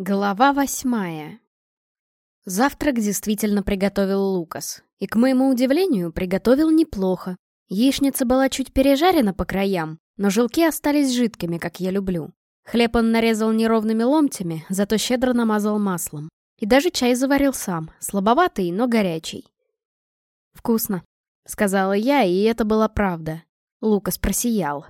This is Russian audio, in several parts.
Глава восьмая. Завтрак действительно приготовил Лукас. И, к моему удивлению, приготовил неплохо. Яичница была чуть пережарена по краям, но желки остались жидкими, как я люблю. Хлеб он нарезал неровными ломтями, зато щедро намазал маслом. И даже чай заварил сам, слабоватый, но горячий. «Вкусно», — сказала я, и это была правда. Лукас просиял.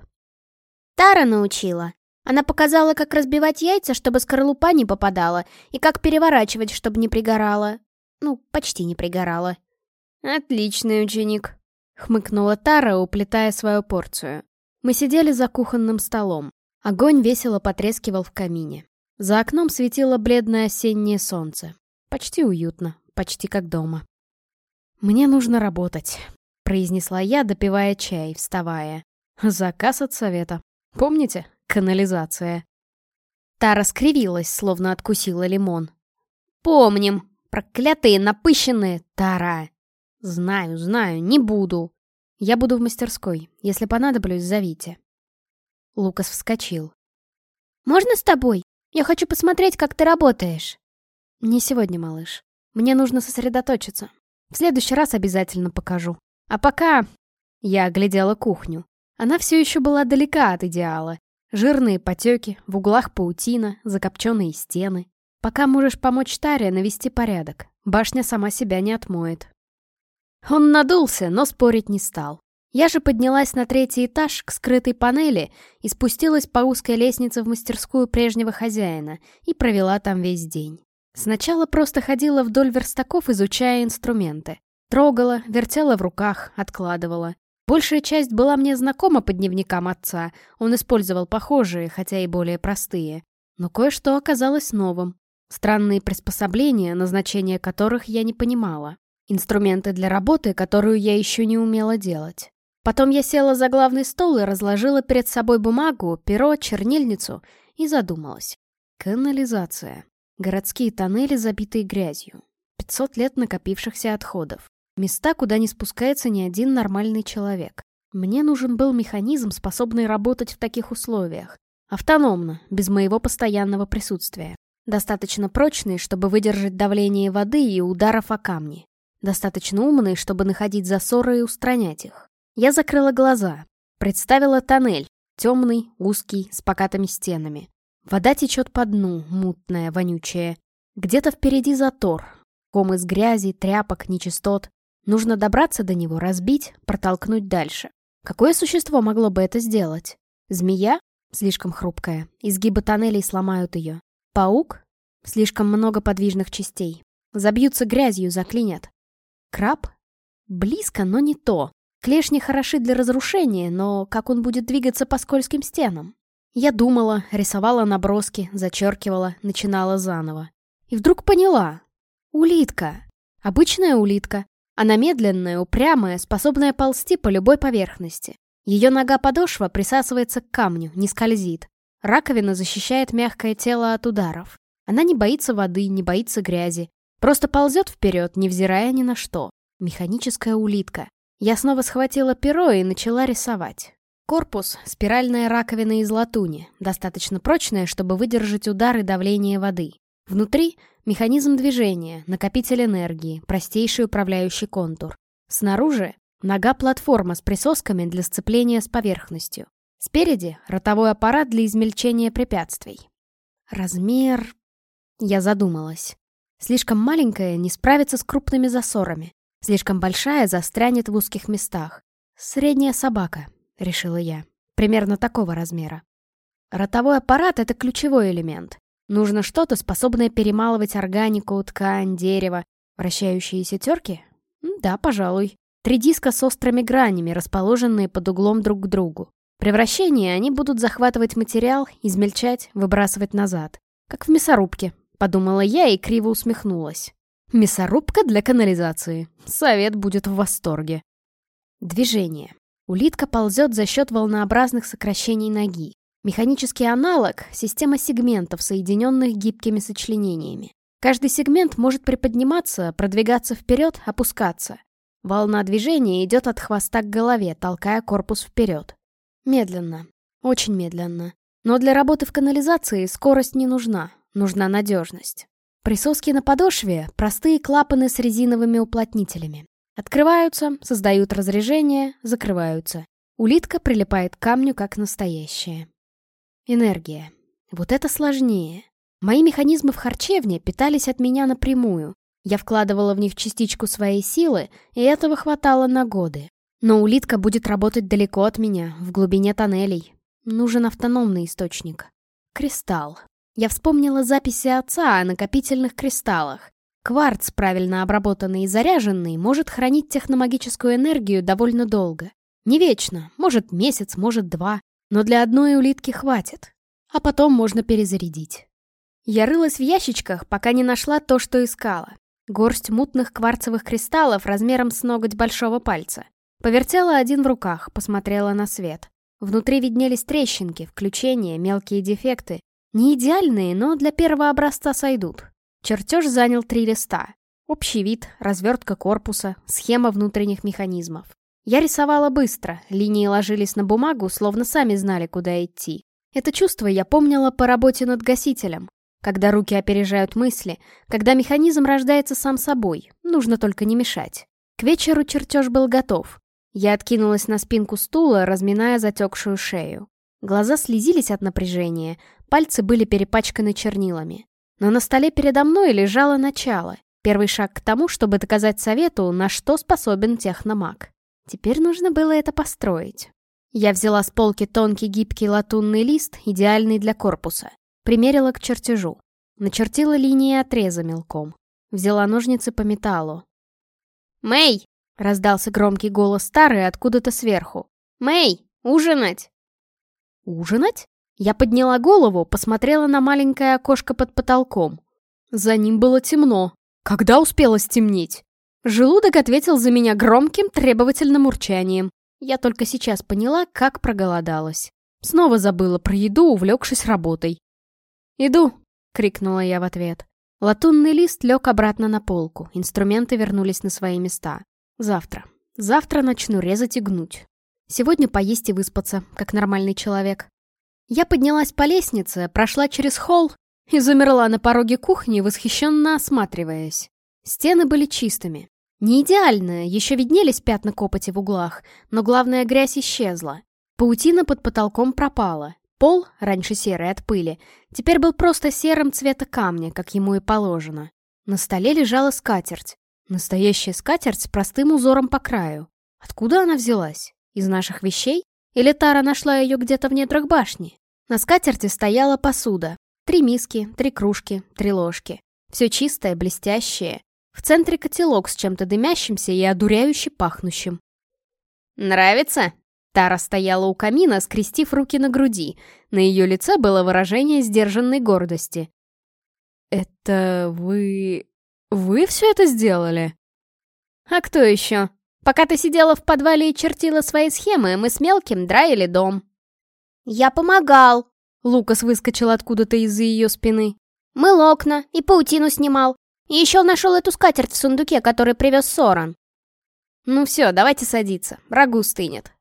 «Тара научила», она показала, как разбивать яйца, чтобы скорлупа не попадала, и как переворачивать, чтобы не пригорала. Ну, почти не пригорала. «Отличный ученик», — хмыкнула Тара, уплетая свою порцию. Мы сидели за кухонным столом. Огонь весело потрескивал в камине. За окном светило бледное осеннее солнце. Почти уютно, почти как дома. «Мне нужно работать», — произнесла я, допивая чай, вставая. «Заказ от совета. Помните, Канализация. Тара скривилась, словно откусила лимон. «Помним! Проклятые, напыщенные! Тара!» «Знаю, знаю, не буду. Я буду в мастерской. Если понадоблюсь, зовите». Лукас вскочил. «Можно с тобой? Я хочу посмотреть, как ты работаешь». «Не сегодня, малыш. Мне нужно сосредоточиться. В следующий раз обязательно покажу. А пока...» Я оглядела кухню. Она все еще была далека от идеала, Жирные потеки, в углах паутина, закопченные стены. Пока можешь помочь Таре навести порядок. Башня сама себя не отмоет. Он надулся, но спорить не стал. Я же поднялась на третий этаж к скрытой панели и спустилась по узкой лестнице в мастерскую прежнего хозяина и провела там весь день. Сначала просто ходила вдоль верстаков, изучая инструменты. Трогала, вертела в руках, откладывала. Большая часть была мне знакома по дневникам отца, он использовал похожие, хотя и более простые. Но кое-что оказалось новым. Странные приспособления, назначение которых я не понимала. Инструменты для работы, которую я еще не умела делать. Потом я села за главный стол и разложила перед собой бумагу, перо, чернильницу и задумалась. Канализация. Городские тоннели, забитые грязью. 500 лет накопившихся отходов. Места, куда не спускается ни один нормальный человек. Мне нужен был механизм, способный работать в таких условиях. Автономно, без моего постоянного присутствия. Достаточно прочный, чтобы выдержать давление воды и ударов о камни. Достаточно умный, чтобы находить засоры и устранять их. Я закрыла глаза. Представила тоннель. Темный, узкий, с покатыми стенами. Вода течет по дну, мутная, вонючая. Где-то впереди затор. Ком из грязи, тряпок, нечистот. Нужно добраться до него, разбить, протолкнуть дальше. Какое существо могло бы это сделать? Змея? Слишком хрупкая. Изгибы тоннелей сломают ее. Паук? Слишком много подвижных частей. Забьются грязью, заклинят. Краб? Близко, но не то. Клешни хороши для разрушения, но как он будет двигаться по скользким стенам? Я думала, рисовала наброски, зачеркивала, начинала заново. И вдруг поняла. Улитка. Обычная улитка. Она медленная, упрямая, способная ползти по любой поверхности. Ее нога-подошва присасывается к камню, не скользит. Раковина защищает мягкое тело от ударов. Она не боится воды, не боится грязи. Просто ползет вперед, невзирая ни на что. Механическая улитка. Я снова схватила перо и начала рисовать. Корпус — спиральная раковина из латуни, достаточно прочная, чтобы выдержать удар и давление воды. Внутри — механизм движения, накопитель энергии, простейший управляющий контур. Снаружи — нога-платформа с присосками для сцепления с поверхностью. Спереди — ротовой аппарат для измельчения препятствий. Размер... Я задумалась. Слишком маленькая не справится с крупными засорами. Слишком большая застрянет в узких местах. Средняя собака, решила я. Примерно такого размера. Ротовой аппарат — это ключевой элемент. Нужно что-то, способное перемалывать органику, ткань, дерево. Вращающиеся терки? Да, пожалуй. Три диска с острыми гранями, расположенные под углом друг к другу. При вращении они будут захватывать материал, измельчать, выбрасывать назад. Как в мясорубке, подумала я и криво усмехнулась. Мясорубка для канализации. Совет будет в восторге. Движение. Улитка ползет за счет волнообразных сокращений ноги. Механический аналог — система сегментов, соединенных гибкими сочленениями. Каждый сегмент может приподниматься, продвигаться вперед, опускаться. Волна движения идет от хвоста к голове, толкая корпус вперед. Медленно. Очень медленно. Но для работы в канализации скорость не нужна. нужна надежность. Присоски на подошве — простые клапаны с резиновыми уплотнителями. Открываются, создают разрежение, закрываются. Улитка прилипает к камню, как настоящая. Энергия. Вот это сложнее. Мои механизмы в харчевне питались от меня напрямую. Я вкладывала в них частичку своей силы, и этого хватало на годы. Но улитка будет работать далеко от меня, в глубине тоннелей. Нужен автономный источник. Кристалл. Я вспомнила записи отца о накопительных кристаллах. Кварц, правильно обработанный и заряженный, может хранить техномагическую энергию довольно долго. Не вечно, может месяц, может два, но для одной улитки хватит. А потом можно перезарядить. Я рылась в ящичках, пока не нашла то, что искала. Горсть мутных кварцевых кристаллов размером с ноготь большого пальца. Повертела один в руках, посмотрела на свет. Внутри виднелись трещинки, включения, мелкие дефекты. Не идеальные, но для первого образца сойдут. Чертеж занял три листа. Общий вид, развертка корпуса, схема внутренних механизмов. Я рисовала быстро, линии ложились на бумагу, словно сами знали, куда идти. Это чувство я помнила по работе над гасителем. Когда руки опережают мысли, когда механизм рождается сам собой, нужно только не мешать. К вечеру чертеж был готов. Я откинулась на спинку стула, разминая затекшую шею. Глаза слезились от напряжения, пальцы были перепачканы чернилами. Но на столе передо мной лежало начало, первый шаг к тому, чтобы доказать совету, на что способен техномаг. Теперь нужно было это построить. Я взяла с полки тонкий гибкий латунный лист, идеальный для корпуса. Примерила к чертежу. Начертила линии отреза мелком. Взяла ножницы по металлу. «Мэй!» — раздался громкий голос старый откуда-то сверху. «Мэй, ужинать!» «Ужинать?» Я подняла голову, посмотрела на маленькое окошко под потолком. За ним было темно. Когда успело стемнеть? Желудок ответил за меня громким, требовательным урчанием. Я только сейчас поняла, как проголодалась. Снова забыла про еду, увлекшись работой. «Иду!» — крикнула я в ответ. Латунный лист лег обратно на полку, инструменты вернулись на свои места. Завтра. Завтра начну резать и гнуть. Сегодня поесть и выспаться, как нормальный человек. Я поднялась по лестнице, прошла через холл и замерла на пороге кухни, восхищенно осматриваясь. Стены были чистыми. Не идеально, еще виднелись пятна копоти в углах, но главная грязь исчезла. Паутина под потолком пропала, Пол, раньше серый от пыли, теперь был просто серым цвета камня, как ему и положено. На столе лежала скатерть. Настоящая скатерть с простым узором по краю. Откуда она взялась? Из наших вещей? Или Тара нашла ее где-то в недрах башни? На скатерти стояла посуда. Три миски, три кружки, три ложки. Все чистое, блестящее. В центре котелок с чем-то дымящимся и одуряюще пахнущим. «Нравится?» Тара стояла у камина, скрестив руки на груди. На ее лице было выражение сдержанной гордости. «Это вы... вы все это сделали?» «А кто еще? Пока ты сидела в подвале и чертила свои схемы, мы с Мелким драили дом». «Я помогал!» Лукас выскочил откуда-то из-за ее спины. «Мыл окна и паутину снимал. И еще нашел эту скатерть в сундуке, который привез Соран». «Ну все, давайте садиться. Рагу стынет.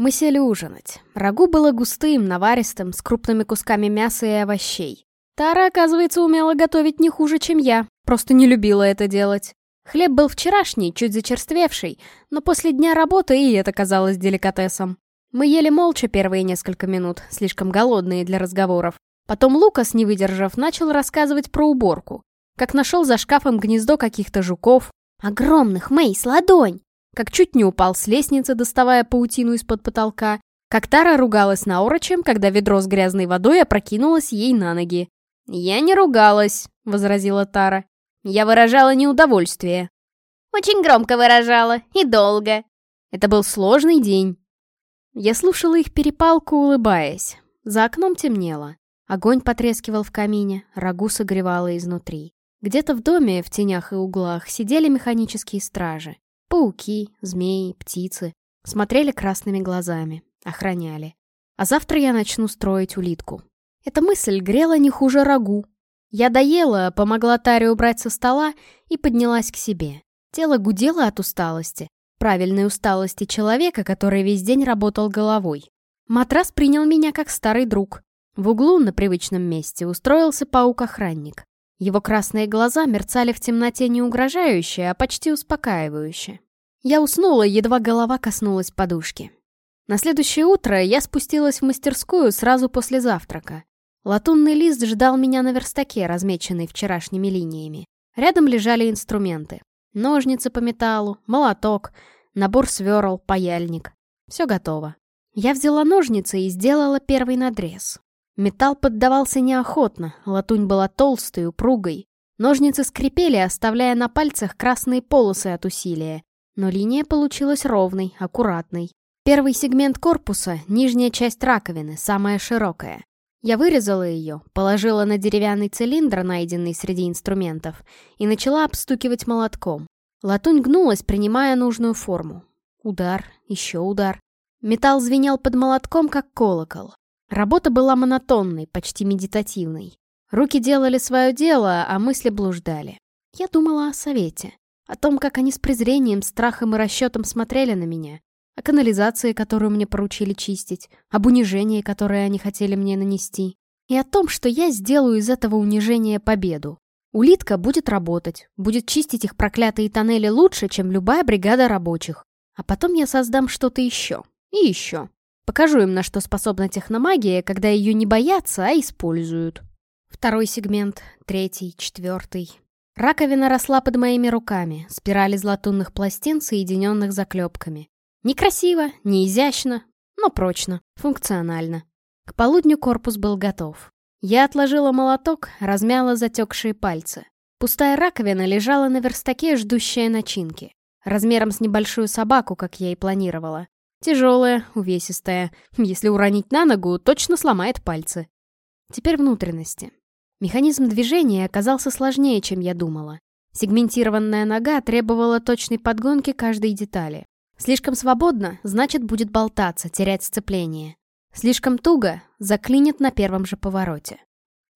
Мы сели ужинать. Рагу было густым, наваристым, с крупными кусками мяса и овощей. Тара, оказывается, умела готовить не хуже, чем я, просто не любила это делать. Хлеб был вчерашний, чуть зачерствевший, но после дня работы и это казалось деликатесом. Мы ели молча первые несколько минут, слишком голодные для разговоров. Потом Лукас, не выдержав, начал рассказывать про уборку. Как нашел за шкафом гнездо каких-то жуков. «Огромных, Мэй, ладонь!» как чуть не упал с лестницы, доставая паутину из-под потолка, как Тара ругалась на орочем, когда ведро с грязной водой опрокинулось ей на ноги. «Я не ругалась», — возразила Тара. «Я выражала неудовольствие». «Очень громко выражала и долго». Это был сложный день. Я слушала их перепалку, улыбаясь. За окном темнело. Огонь потрескивал в камине, рагу согревало изнутри. Где-то в доме, в тенях и углах, сидели механические стражи. Пауки, змеи, птицы. Смотрели красными глазами, охраняли. А завтра я начну строить улитку. Эта мысль грела не хуже рагу. Я доела, помогла Таре убрать со стола и поднялась к себе. Тело гудело от усталости. Правильной усталости человека, который весь день работал головой. Матрас принял меня как старый друг. В углу на привычном месте устроился паук-охранник. Его красные глаза мерцали в темноте не угрожающе, а почти успокаивающе. Я уснула, едва голова коснулась подушки. На следующее утро я спустилась в мастерскую сразу после завтрака. Латунный лист ждал меня на верстаке, размеченный вчерашними линиями. Рядом лежали инструменты. Ножницы по металлу, молоток, набор сверл, паяльник. Все готово. Я взяла ножницы и сделала первый надрез. Металл поддавался неохотно, латунь была толстой, упругой. Ножницы скрипели, оставляя на пальцах красные полосы от усилия. Но линия получилась ровной, аккуратной. Первый сегмент корпуса — нижняя часть раковины, самая широкая. Я вырезала ее, положила на деревянный цилиндр, найденный среди инструментов, и начала обстукивать молотком. Латунь гнулась, принимая нужную форму. Удар, еще удар. Металл звенел под молотком, как колокол. Работа была монотонной, почти медитативной. Руки делали свое дело, а мысли блуждали. Я думала о совете. О том, как они с презрением, страхом и расчетом смотрели на меня о канализации, которую мне поручили чистить, об унижении, которое они хотели мне нанести, и о том, что я сделаю из этого унижения победу. Улитка будет работать, будет чистить их проклятые тоннели лучше, чем любая бригада рабочих. А потом я создам что-то еще. И еще. Покажу им, на что способна техномагия, когда ее не боятся, а используют. Второй сегмент, третий, четвертый. Раковина росла под моими руками, спирали латунных пластин, соединенных заклепками. Некрасиво, не изящно, но прочно, функционально. К полудню корпус был готов. Я отложила молоток, размяла затекшие пальцы. Пустая раковина лежала на верстаке, ждущая начинки. Размером с небольшую собаку, как я и планировала. Тяжелая, увесистая. Если уронить на ногу, точно сломает пальцы. Теперь внутренности. Механизм движения оказался сложнее, чем я думала. Сегментированная нога требовала точной подгонки каждой детали. Слишком свободно, значит, будет болтаться, терять сцепление. Слишком туго, заклинит на первом же повороте.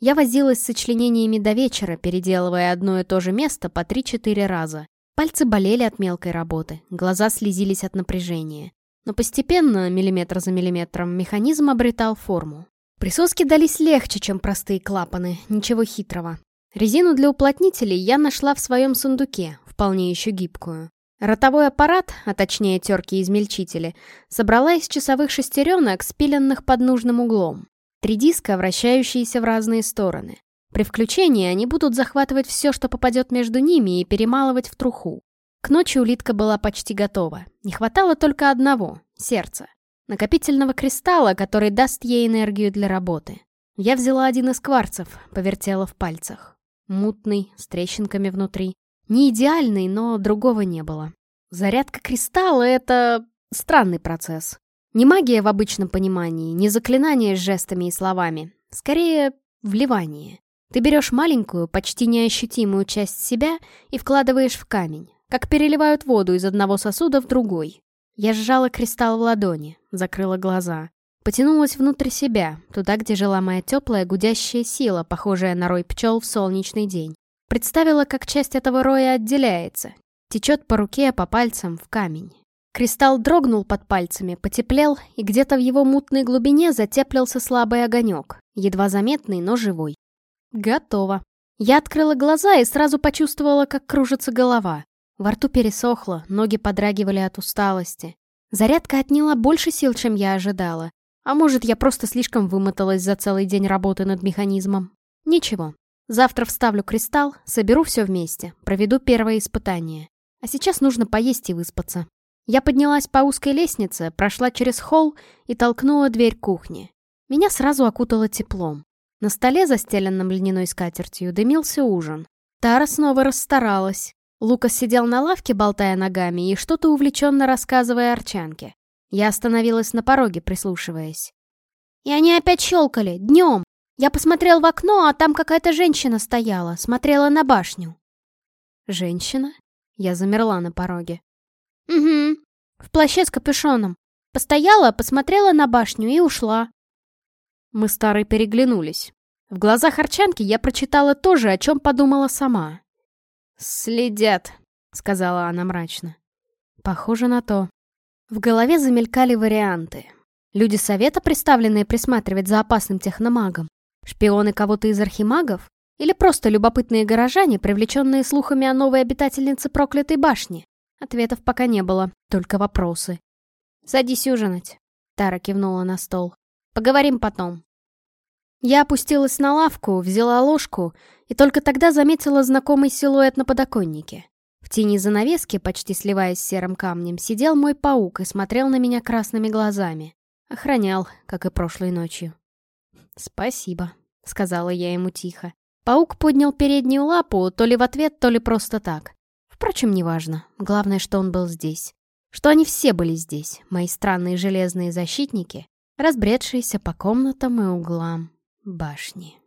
Я возилась с сочленениями до вечера, переделывая одно и то же место по 3-4 раза. Пальцы болели от мелкой работы, глаза слезились от напряжения. Но постепенно, миллиметр за миллиметром, механизм обретал форму. Присоски дались легче, чем простые клапаны, ничего хитрого. Резину для уплотнителей я нашла в своем сундуке, вполне еще гибкую. Ротовой аппарат, а точнее терки-измельчители, собрала из часовых шестеренок, спиленных под нужным углом. Три диска, вращающиеся в разные стороны. При включении они будут захватывать все, что попадет между ними, и перемалывать в труху. К ночи улитка была почти готова. Не хватало только одного — сердца. Накопительного кристалла, который даст ей энергию для работы. Я взяла один из кварцев, повертела в пальцах. Мутный, с трещинками внутри. Не идеальный, но другого не было. Зарядка кристалла — это странный процесс. Не магия в обычном понимании, не заклинание с жестами и словами. Скорее, вливание. Ты берешь маленькую, почти неощутимую часть себя и вкладываешь в камень, как переливают воду из одного сосуда в другой. Я сжала кристалл в ладони, закрыла глаза. Потянулась внутрь себя, туда, где жила моя теплая гудящая сила, похожая на рой пчел в солнечный день. Представила, как часть этого роя отделяется. Течет по руке, по пальцам, в камень. Кристалл дрогнул под пальцами, потеплел, и где-то в его мутной глубине затеплился слабый огонек, едва заметный, но живой. Готово. Я открыла глаза и сразу почувствовала, как кружится голова. Во рту пересохло, ноги подрагивали от усталости. Зарядка отняла больше сил, чем я ожидала. А может, я просто слишком вымоталась за целый день работы над механизмом. Ничего, Завтра вставлю кристалл, соберу все вместе, проведу первое испытание. А сейчас нужно поесть и выспаться. Я поднялась по узкой лестнице, прошла через холл и толкнула дверь кухни. Меня сразу окутало теплом. На столе, застеленном льняной скатертью, дымился ужин. Тара снова расстаралась. Лукас сидел на лавке, болтая ногами, и что-то увлеченно рассказывая Арчанке. Я остановилась на пороге, прислушиваясь. «И они опять щелкали, днем!» Я посмотрел в окно, а там какая-то женщина стояла, смотрела на башню. Женщина? Я замерла на пороге. Угу, в плаще с капюшоном. Постояла, посмотрела на башню и ушла. Мы старые переглянулись. В глазах Арчанки я прочитала то же, о чем подумала сама. «Следят», — сказала она мрачно. «Похоже на то». В голове замелькали варианты. Люди совета, представленные присматривать за опасным техномагом? Шпионы кого-то из архимагов? Или просто любопытные горожане, привлеченные слухами о новой обитательнице проклятой башни? Ответов пока не было, только вопросы. «Садись ужинать», — Тара кивнула на стол. «Поговорим потом». Я опустилась на лавку, взяла ложку и только тогда заметила знакомый силуэт на подоконнике. В тени занавески, почти сливаясь с серым камнем, сидел мой паук и смотрел на меня красными глазами. Охранял, как и прошлой ночью. «Спасибо», — сказала я ему тихо. Паук поднял переднюю лапу, то ли в ответ, то ли просто так. Впрочем, неважно. Главное, что он был здесь. Что они все были здесь, мои странные железные защитники, разбредшиеся по комнатам и углам башни.